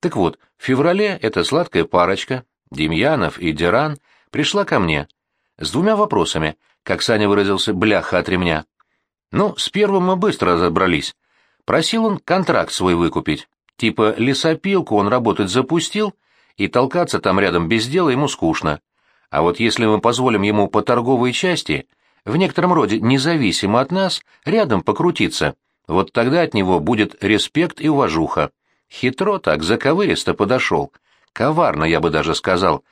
Так вот, в феврале эта сладкая парочка, Демьянов и Деран, пришла ко мне с двумя вопросами, как Саня выразился, бляха от ремня. Ну, с первым мы быстро разобрались. Просил он контракт свой выкупить. Типа лесопилку он работать запустил, и толкаться там рядом без дела ему скучно. А вот если мы позволим ему по торговой части, в некотором роде независимо от нас, рядом покрутиться, вот тогда от него будет респект и уважуха. Хитро так, заковыристо подошел. Коварно, я бы даже сказал.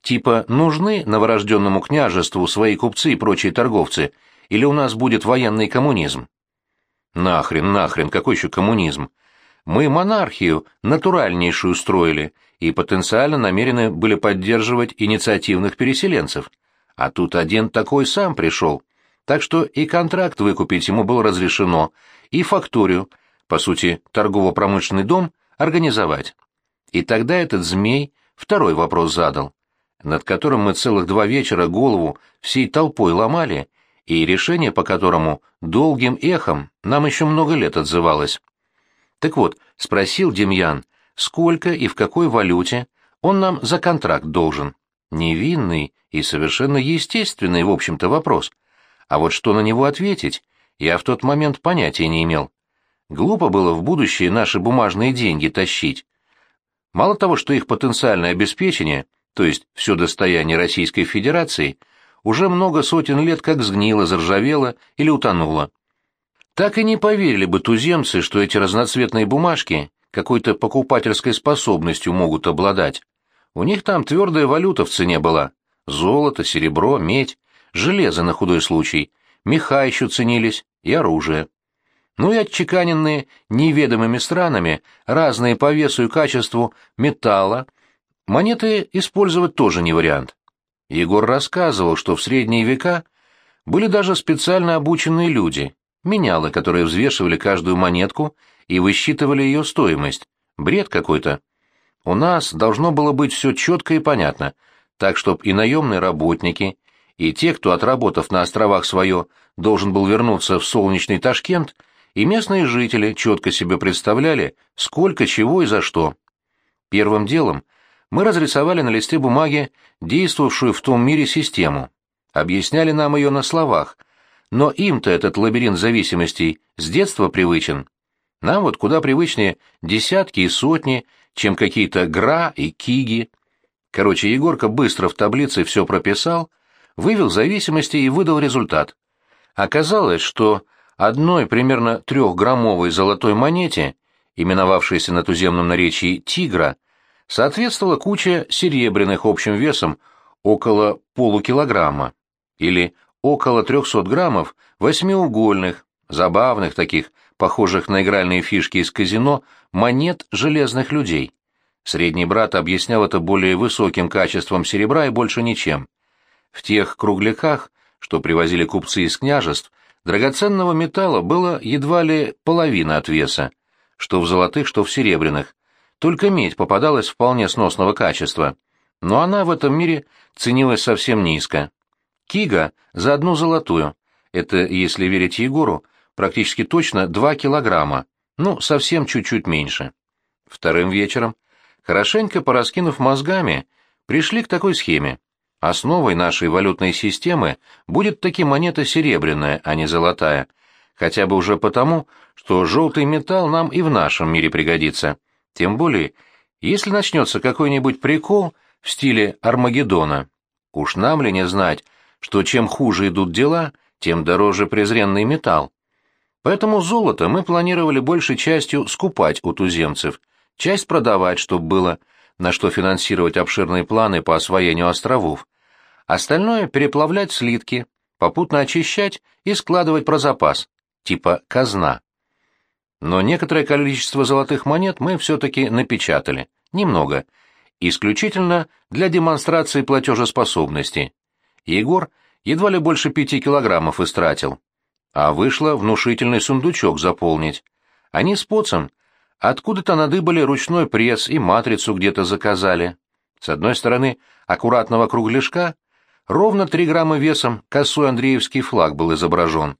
Типа, нужны новорожденному княжеству свои купцы и прочие торговцы, или у нас будет военный коммунизм? Нахрен, нахрен, какой еще коммунизм? Мы монархию натуральнейшую строили и потенциально намерены были поддерживать инициативных переселенцев. А тут один такой сам пришел. Так что и контракт выкупить ему было разрешено, и факторию, по сути, торгово-промышленный дом, организовать. И тогда этот змей второй вопрос задал, над которым мы целых два вечера голову всей толпой ломали, и решение по которому долгим эхом нам еще много лет отзывалось. Так вот, спросил Демьян, сколько и в какой валюте он нам за контракт должен. Невинный и совершенно естественный, в общем-то, вопрос. А вот что на него ответить, я в тот момент понятия не имел. Глупо было в будущее наши бумажные деньги тащить. Мало того, что их потенциальное обеспечение, то есть все достояние Российской Федерации, уже много сотен лет как сгнило, заржавело или утонуло. Так и не поверили бы туземцы, что эти разноцветные бумажки какой-то покупательской способностью могут обладать. У них там твердая валюта в цене была. Золото, серебро, медь, железо на худой случай, меха еще ценились и оружие. Ну и отчеканенные неведомыми странами разные по весу и качеству металла, монеты использовать тоже не вариант. Егор рассказывал, что в средние века были даже специально обученные люди, менялы, которые взвешивали каждую монетку и высчитывали ее стоимость. Бред какой-то. У нас должно было быть все четко и понятно, так чтоб и наемные работники, и те, кто, отработав на островах свое, должен был вернуться в солнечный Ташкент, и местные жители четко себе представляли, сколько чего и за что. Первым делом мы разрисовали на листе бумаги действовавшую в том мире систему, объясняли нам ее на словах, но им-то этот лабиринт зависимостей с детства привычен. Нам вот куда привычнее десятки и сотни, чем какие-то гра и киги. Короче, Егорка быстро в таблице все прописал, вывел зависимости и выдал результат. Оказалось, что одной примерно трехграммовой золотой монете, именовавшейся на туземном наречии «тигра», соответствовала куча серебряных общим весом около полукилограмма, или около 300 граммов восьмиугольных, забавных таких, похожих на игральные фишки из казино, монет железных людей. Средний брат объяснял это более высоким качеством серебра и больше ничем. В тех кругляках, что привозили купцы из княжеств, драгоценного металла было едва ли половина от веса, что в золотых, что в серебряных. Только медь попадалась вполне сносного качества, но она в этом мире ценилась совсем низко. Кига за одну золотую, это, если верить Егору, практически точно 2 килограмма, ну, совсем чуть-чуть меньше. Вторым вечером, хорошенько пораскинув мозгами, пришли к такой схеме. Основой нашей валютной системы будет таки монета серебряная, а не золотая, хотя бы уже потому, что желтый металл нам и в нашем мире пригодится. Тем более, если начнется какой-нибудь прикол в стиле Армагеддона. Уж нам ли не знать, что чем хуже идут дела, тем дороже презренный металл. Поэтому золото мы планировали большей частью скупать у туземцев, часть продавать, чтобы было на что финансировать обширные планы по освоению островов, остальное переплавлять слитки, попутно очищать и складывать про запас, типа казна. Но некоторое количество золотых монет мы все-таки напечатали, немного, исключительно для демонстрации платежеспособности. Егор едва ли больше пяти килограммов истратил, а вышло внушительный сундучок заполнить. Они с поцем откуда-то надыбали ручной пресс и матрицу где-то заказали. С одной стороны аккуратного кругляшка ровно три грамма весом косой Андреевский флаг был изображен.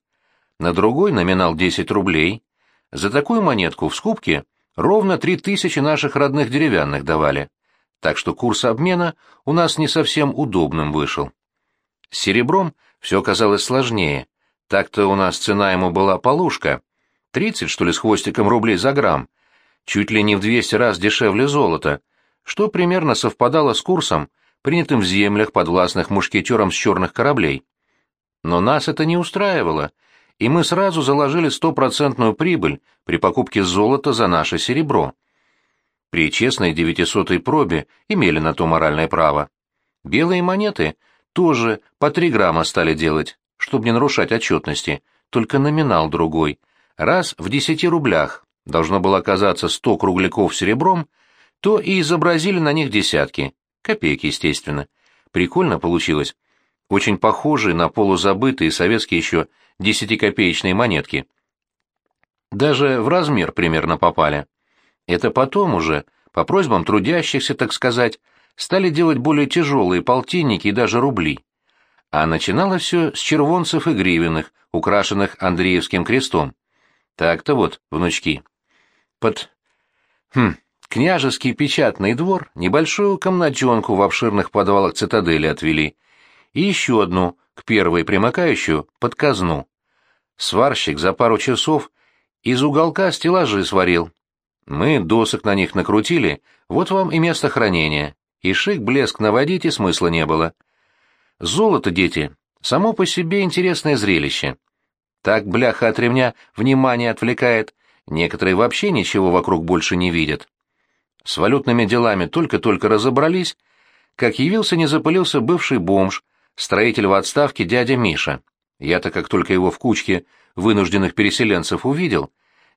На другой номинал 10 рублей. За такую монетку в скупке ровно три тысячи наших родных деревянных давали. Так что курс обмена у нас не совсем удобным вышел. С серебром все оказалось сложнее. Так-то у нас цена ему была полушка. Тридцать, что ли, с хвостиком рублей за грамм. Чуть ли не в двести раз дешевле золота, что примерно совпадало с курсом, принятым в землях, подвластных мушкетерам с черных кораблей. Но нас это не устраивало, и мы сразу заложили стопроцентную прибыль при покупке золота за наше серебро. При честной девятисотой пробе имели на то моральное право. Белые монеты тоже по три грамма стали делать, чтобы не нарушать отчетности, только номинал другой. Раз в десяти рублях должно было оказаться сто кругляков серебром, то и изобразили на них десятки. Копейки, естественно. Прикольно получилось. Очень похожие на полузабытые советские еще десятикопеечные монетки. Даже в размер примерно попали. Это потом уже, по просьбам трудящихся, так сказать, стали делать более тяжелые полтинники и даже рубли. А начиналось все с червонцев и гривенных, украшенных Андреевским крестом. Так-то вот, внучки. Под... Хм, княжеский печатный двор небольшую комнатенку в обширных подвалах цитадели отвели. И еще одну, к первой примыкающую, под казну. Сварщик за пару часов из уголка стеллажи сварил. Мы досок на них накрутили, вот вам и место хранения. И шик блеск наводить и смысла не было. Золото, дети, само по себе интересное зрелище. Так бляха от ремня внимание отвлекает, некоторые вообще ничего вокруг больше не видят. С валютными делами только-только разобрались, как явился не запылился бывший бомж, строитель в отставке дядя Миша. Я-то как только его в кучке вынужденных переселенцев увидел,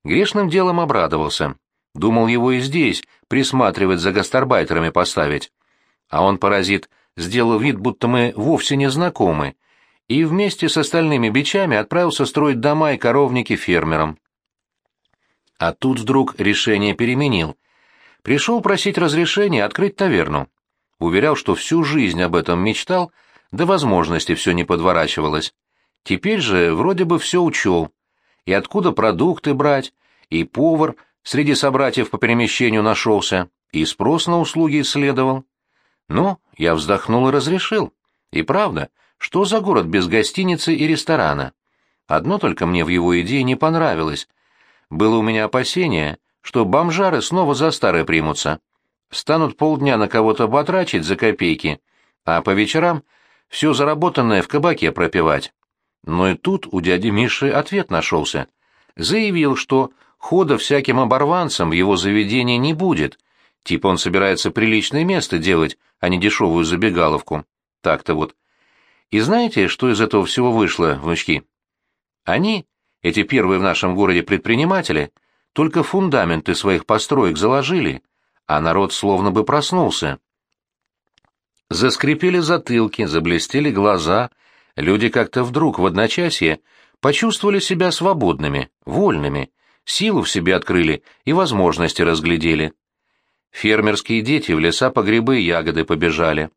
грешным делом обрадовался. Думал его и здесь присматривать за гастарбайтерами поставить. А он, паразит, сделал вид, будто мы вовсе не знакомы, и вместе с остальными бичами отправился строить дома и коровники фермерам. А тут вдруг решение переменил. Пришел просить разрешения открыть таверну. Уверял, что всю жизнь об этом мечтал, да возможности все не подворачивалось. Теперь же вроде бы все учел. И откуда продукты брать, и повар среди собратьев по перемещению нашелся, и спрос на услуги исследовал. Ну, я вздохнул и разрешил. И правда, что за город без гостиницы и ресторана? Одно только мне в его идее не понравилось. Было у меня опасение, что бомжары снова за старое примутся. Станут полдня на кого-то батрачить за копейки, а по вечерам все заработанное в кабаке пропивать. Но и тут у дяди Миши ответ нашелся. Заявил, что хода всяким оборванцам в его заведении не будет. Типа он собирается приличное место делать, а не дешевую забегаловку. Так-то вот. И знаете, что из этого всего вышло, внучки? Они, эти первые в нашем городе предприниматели, только фундаменты своих построек заложили, а народ словно бы проснулся. Заскрипели затылки, заблестели глаза, люди как-то вдруг в одночасье почувствовали себя свободными, вольными, силу в себе открыли и возможности разглядели. Фермерские дети в леса по грибы и ягоды побежали.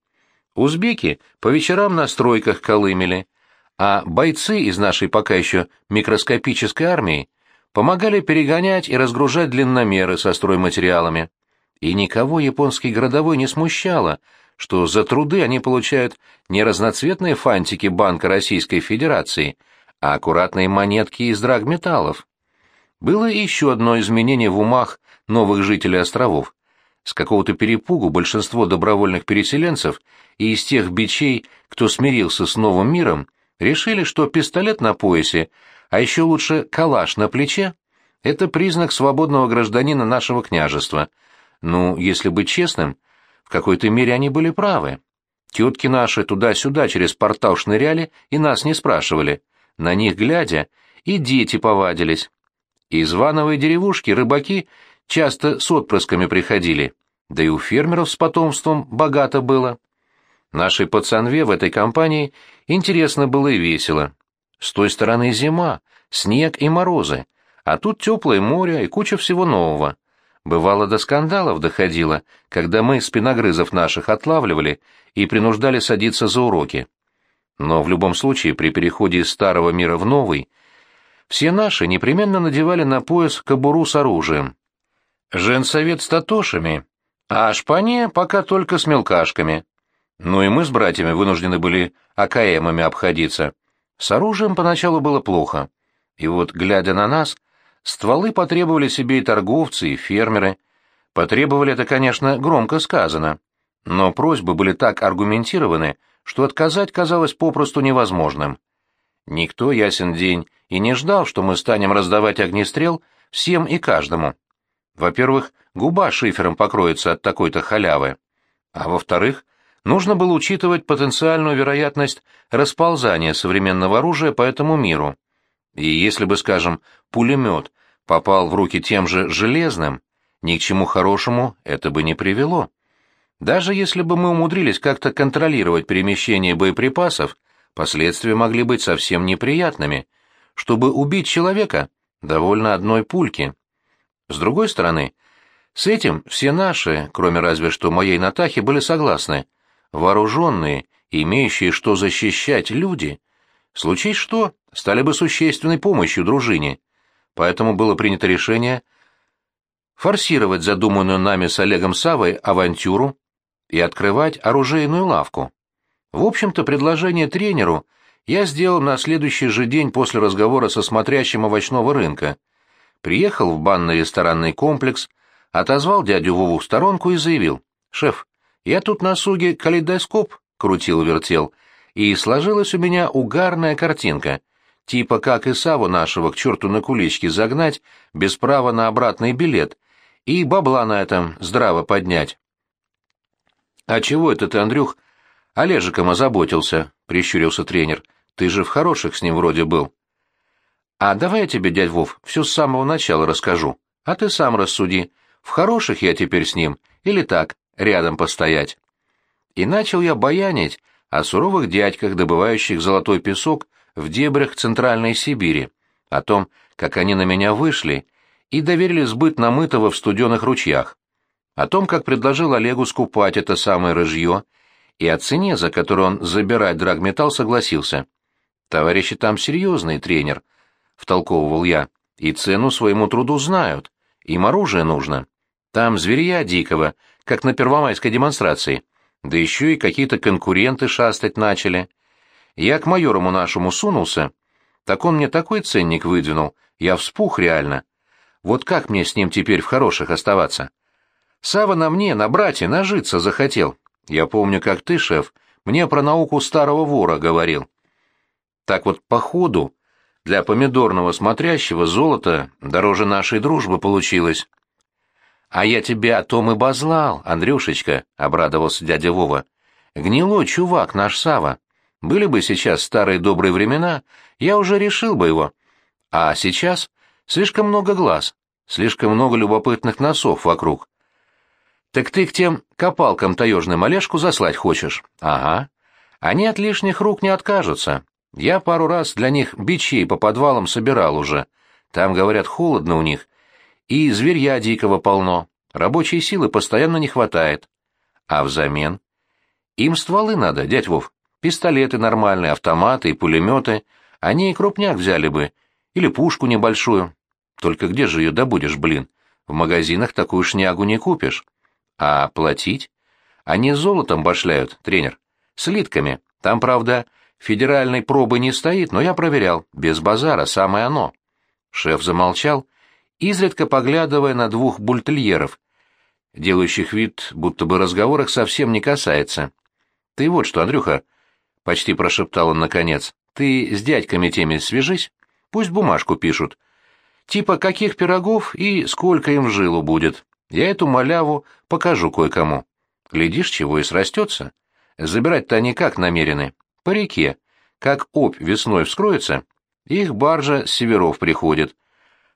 Узбеки по вечерам на стройках колымели, а бойцы из нашей пока еще микроскопической армии помогали перегонять и разгружать длинномеры со стройматериалами. И никого японский городовой не смущало, что за труды они получают не разноцветные фантики Банка Российской Федерации, а аккуратные монетки из драгметаллов. Было еще одно изменение в умах новых жителей островов. С какого-то перепугу большинство добровольных переселенцев и из тех бичей, кто смирился с новым миром, решили, что пистолет на поясе а еще лучше калаш на плече, это признак свободного гражданина нашего княжества. Ну, если быть честным, в какой-то мере они были правы. Тетки наши туда-сюда через портал шныряли и нас не спрашивали. На них глядя, и дети повадились. Из вановой деревушки рыбаки часто с отпрысками приходили, да и у фермеров с потомством богато было. Нашей пацанве в этой компании интересно было и весело. С той стороны зима, снег и морозы, а тут теплое море и куча всего нового. Бывало до скандалов доходило, когда мы спиногрызов наших отлавливали и принуждали садиться за уроки. Но в любом случае при переходе из старого мира в новый все наши непременно надевали на пояс кобуру с оружием. женсовет с татошами, а шпане пока только с мелкашками. Ну и мы с братьями вынуждены были АКМами обходиться. С оружием поначалу было плохо. И вот, глядя на нас, стволы потребовали себе и торговцы, и фермеры. Потребовали это, конечно, громко сказано. Но просьбы были так аргументированы, что отказать казалось попросту невозможным. Никто, ясен день, и не ждал, что мы станем раздавать огнестрел всем и каждому. Во-первых, губа шифером покроется от такой-то халявы. А во-вторых, нужно было учитывать потенциальную вероятность расползания современного оружия по этому миру. И если бы, скажем, пулемет попал в руки тем же железным, ни к чему хорошему это бы не привело. Даже если бы мы умудрились как-то контролировать перемещение боеприпасов, последствия могли быть совсем неприятными. Чтобы убить человека, довольно одной пульки. С другой стороны, с этим все наши, кроме разве что моей Натахи, были согласны. Вооруженные, имеющие что защищать люди, случись что, стали бы существенной помощью дружине. Поэтому было принято решение форсировать задуманную нами с Олегом Савой авантюру и открывать оружейную лавку. В общем-то, предложение тренеру я сделал на следующий же день после разговора со смотрящим овощного рынка. Приехал в банный ресторанный комплекс, отозвал дядю Вову в сторонку и заявил. «Шеф, я тут на суге калейдоскоп крутил-вертел, и сложилась у меня угарная картинка, типа как и Саву нашего к черту на кулички загнать без права на обратный билет и бабла на этом здраво поднять». «А чего это ты, Андрюх, Олежиком озаботился?» — прищурился тренер. «Ты же в хороших с ним вроде был». «А давай я тебе, дядь Вов, все с самого начала расскажу, а ты сам рассуди, в хороших я теперь с ним или так, рядом постоять». И начал я баянить о суровых дядьках, добывающих золотой песок в дебрях Центральной Сибири, о том, как они на меня вышли и доверили сбыт намытого в студеных ручьях, о том, как предложил Олегу скупать это самое рыжье, и о цене, за которую он забирать драгметалл согласился. Товарищи там серьезный тренер —— втолковывал я, — и цену своему труду знают. Им оружие нужно. Там зверья дикого, как на первомайской демонстрации. Да еще и какие-то конкуренты шастать начали. Я к майорому нашему сунулся. Так он мне такой ценник выдвинул, я вспух реально. Вот как мне с ним теперь в хороших оставаться? Сава на мне, на брате, нажиться захотел. Я помню, как ты, шеф, мне про науку старого вора говорил. Так вот, по ходу, для помидорного смотрящего золото дороже нашей дружбы получилось. — А я тебя о том и базлал, Андрюшечка, — обрадовался дядя Вова. — Гнилой чувак наш Сава. Были бы сейчас старые добрые времена, я уже решил бы его. А сейчас слишком много глаз, слишком много любопытных носов вокруг. Так ты к тем копалкам таежным Олежку заслать хочешь? Ага. Они от лишних рук не откажутся. Я пару раз для них бичей по подвалам собирал уже. Там, говорят, холодно у них. И зверья дикого полно. Рабочей силы постоянно не хватает. А взамен? Им стволы надо, дядь Вов. Пистолеты нормальные, автоматы и пулеметы. Они и крупняк взяли бы. Или пушку небольшую. Только где же ее добудешь, блин? В магазинах такую шнягу не купишь. А платить? Они золотом башляют, тренер. Слитками. Там, правда, Федеральной пробы не стоит, но я проверял. Без базара, самое оно. Шеф замолчал, изредка поглядывая на двух бультельеров, делающих вид, будто бы разговор их совсем не касается. «Ты вот что, Андрюха», — почти прошептал он наконец, — «ты с дядьками теми свяжись, пусть бумажку пишут. Типа каких пирогов и сколько им в жилу будет. Я эту маляву покажу кое-кому. Глядишь, чего и срастется. Забирать-то они как намерены?» по реке. Как опь весной вскроется, их баржа с северов приходит.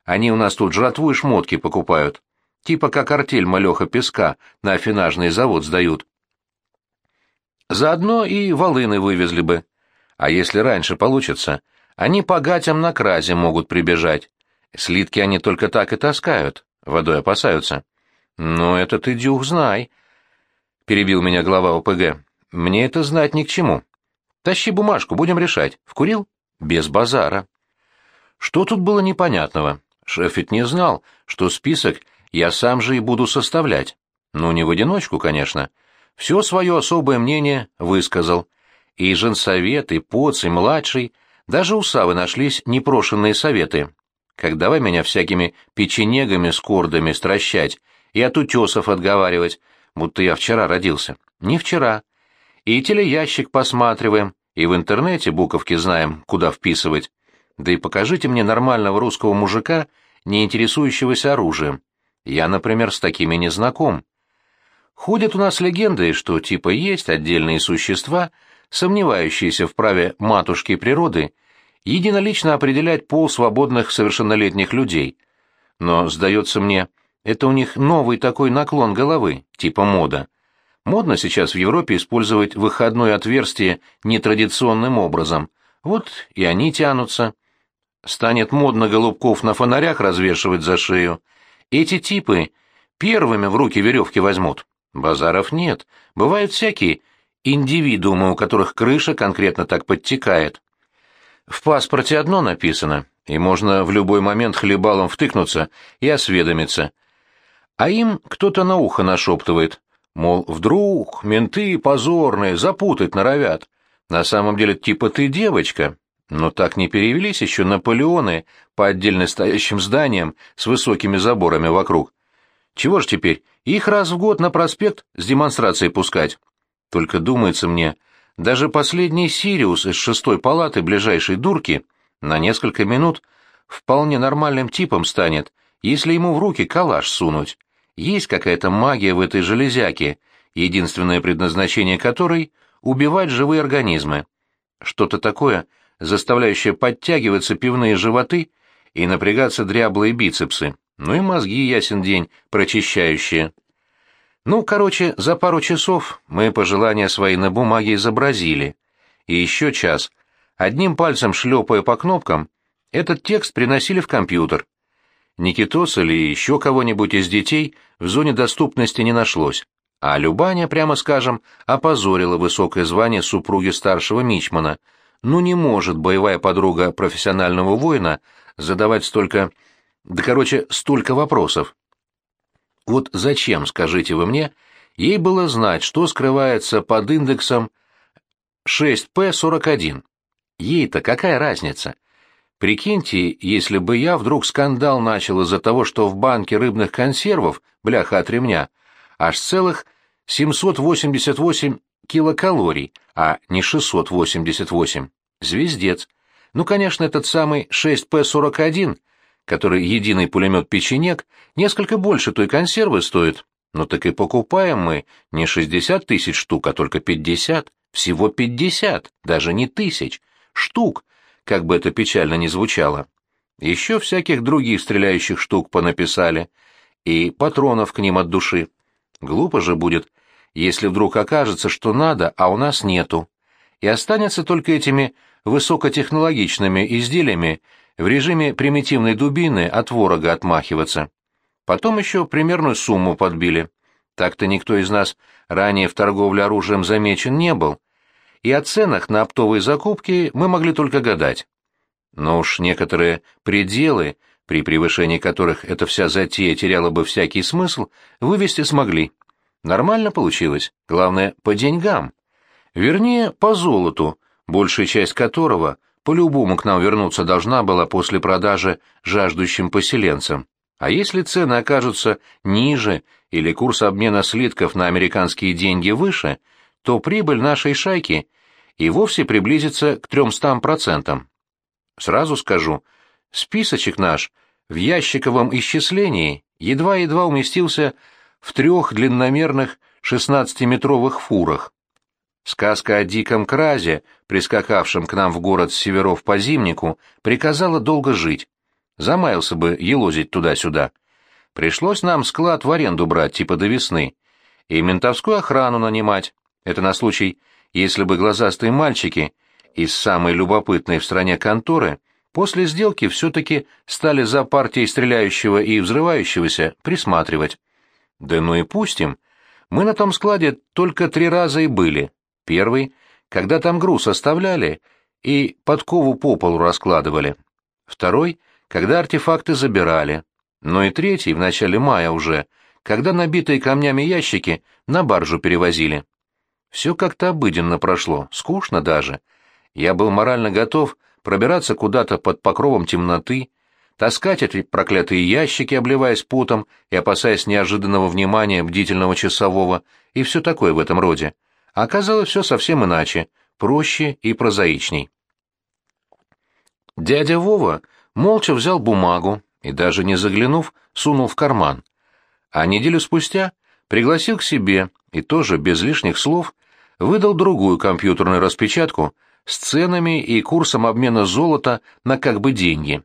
Они у нас тут жратву и шмотки покупают. Типа как артель малеха песка на афинажный завод сдают. Заодно и волыны вывезли бы. А если раньше получится, они по гатям на кразе могут прибежать. Слитки они только так и таскают, водой опасаются. «Ну, это ты, Дюх, знай», — перебил меня глава ОПГ. «Мне это знать ни к чему. Тащи бумажку, будем решать. Вкурил? Без базара. Что тут было непонятного? Шеф ведь не знал, что список я сам же и буду составлять. Ну, не в одиночку, конечно. Все свое особое мнение высказал. И женсовет, и поц, и младший, даже у Савы нашлись непрошенные советы. Как давай меня всякими печенегами с кордами стращать и от утесов отговаривать, будто я вчера родился. Не вчера. И телеящик посматриваем, и в интернете буковки знаем, куда вписывать. Да и покажите мне нормального русского мужика, не интересующегося оружием. Я, например, с такими не знаком. Ходят у нас легенды, что типа есть отдельные существа, сомневающиеся в праве матушки природы единолично определять пол свободных совершеннолетних людей. Но, сдается мне, это у них новый такой наклон головы, типа мода. Модно сейчас в Европе использовать выходное отверстие нетрадиционным образом. Вот и они тянутся. Станет модно голубков на фонарях развешивать за шею. Эти типы первыми в руки веревки возьмут. Базаров нет. Бывают всякие индивидуумы, у которых крыша конкретно так подтекает. В паспорте одно написано, и можно в любой момент хлебалом втыкнуться и осведомиться. А им кто-то на ухо нашептывает, мол, вдруг менты позорные запутать норовят. На самом деле типа ты девочка, но так не перевелись еще Наполеоны по отдельно стоящим зданиям с высокими заборами вокруг. Чего ж теперь, их раз в год на проспект с демонстрацией пускать? Только думается мне, даже последний Сириус из шестой палаты ближайшей дурки на несколько минут вполне нормальным типом станет, если ему в руки калаш сунуть. Есть какая-то магия в этой железяке, единственное предназначение которой — убивать живые организмы. Что-то такое — заставляющая подтягиваться пивные животы и напрягаться дряблые бицепсы, ну и мозги, ясен день, прочищающие. Ну, короче, за пару часов мы пожелания свои на бумаге изобразили. И еще час, одним пальцем шлепая по кнопкам, этот текст приносили в компьютер. Никитос или еще кого-нибудь из детей в зоне доступности не нашлось, а Любаня, прямо скажем, опозорила высокое звание супруги старшего мичмана — ну не может боевая подруга профессионального воина задавать столько... Да, короче, столько вопросов. Вот зачем, скажите вы мне, ей было знать, что скрывается под индексом 6P41? Ей-то какая разница? Прикиньте, если бы я вдруг скандал начал из-за того, что в банке рыбных консервов, бляха от ремня, аж целых 788 килокалорий, а не 688. Звездец. Ну, конечно, этот самый 6П-41, который единый пулемет печенек, несколько больше той консервы стоит. Но так и покупаем мы не 60 тысяч штук, а только 50. Всего 50, даже не тысяч. Штук, как бы это печально ни звучало. Еще всяких других стреляющих штук понаписали. И патронов к ним от души. Глупо же будет если вдруг окажется, что надо, а у нас нету, и останется только этими высокотехнологичными изделиями в режиме примитивной дубины от ворога отмахиваться. Потом еще примерную сумму подбили. Так-то никто из нас ранее в торговле оружием замечен не был, и о ценах на оптовые закупки мы могли только гадать. Но уж некоторые пределы, при превышении которых эта вся затея теряла бы всякий смысл, вывести смогли. Нормально получилось, главное, по деньгам. Вернее, по золоту, большая часть которого по-любому к нам вернуться должна была после продажи жаждущим поселенцам. А если цены окажутся ниже или курс обмена слитков на американские деньги выше, то прибыль нашей шайки и вовсе приблизится к 300%. Сразу скажу, списочек наш в ящиковом исчислении едва-едва уместился в трех длинномерных шестнадцатиметровых фурах. Сказка о диком кразе, прискакавшем к нам в город с северов по зимнику, приказала долго жить. Замаялся бы елозить туда-сюда. Пришлось нам склад в аренду брать, типа до весны, и ментовскую охрану нанимать. Это на случай, если бы глазастые мальчики из самой любопытной в стране конторы после сделки все-таки стали за партией стреляющего и взрывающегося присматривать. Да ну и пустим. Мы на том складе только три раза и были. Первый, когда там груз оставляли и подкову по полу раскладывали. Второй, когда артефакты забирали. но и третий в начале мая уже, когда набитые камнями ящики на баржу перевозили. Все как-то обыденно прошло, скучно даже. Я был морально готов пробираться куда-то под покровом темноты, таскать эти проклятые ящики, обливаясь потом и опасаясь неожиданного внимания бдительного часового, и все такое в этом роде. А оказалось все совсем иначе, проще и прозаичней. Дядя Вова молча взял бумагу и, даже не заглянув, сунул в карман. А неделю спустя пригласил к себе и тоже без лишних слов выдал другую компьютерную распечатку с ценами и курсом обмена золота на как бы деньги.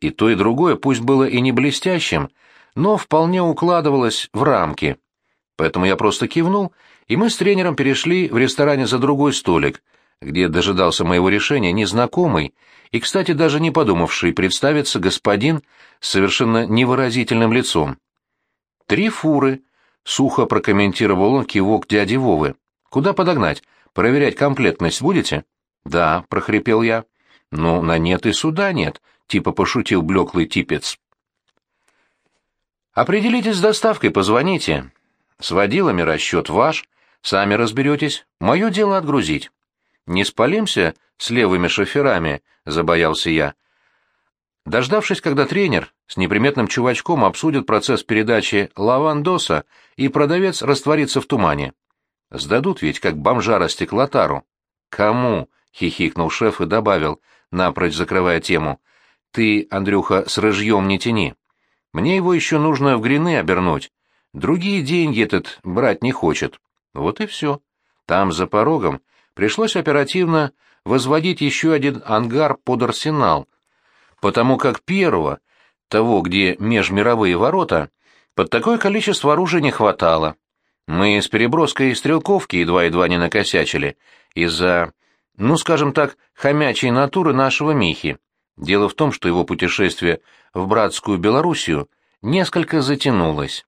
И то, и другое пусть было и не блестящим, но вполне укладывалось в рамки. Поэтому я просто кивнул, и мы с тренером перешли в ресторане за другой столик, где дожидался моего решения незнакомый и, кстати, даже не подумавший представиться господин с совершенно невыразительным лицом. «Три фуры», — сухо прокомментировал он кивок дяди Вовы. «Куда подогнать? Проверять комплектность будете?» «Да», — прохрипел я. «Ну, на нет и суда нет», — типа пошутил блеклый типец. «Определитесь с доставкой, позвоните. С водилами расчет ваш, сами разберетесь. Мое дело отгрузить». «Не спалимся с левыми шоферами», — забоялся я. Дождавшись, когда тренер с неприметным чувачком обсудит процесс передачи лавандоса, и продавец растворится в тумане. Сдадут ведь, как бомжара стеклотару. «Кому?» — хихикнул шеф и добавил, напрочь закрывая тему. «Ты, Андрюха, с рыжьем не тяни. Мне его еще нужно в грины обернуть. Другие деньги этот брать не хочет. Вот и все. Там, за порогом, пришлось оперативно возводить еще один ангар под арсенал, потому как первого, того, где межмировые ворота, под такое количество оружия не хватало. Мы с переброской стрелковки едва-едва не накосячили из-за, ну, скажем так, хомячей натуры нашего Михи. Дело в том, что его путешествие в братскую Белоруссию несколько затянулось.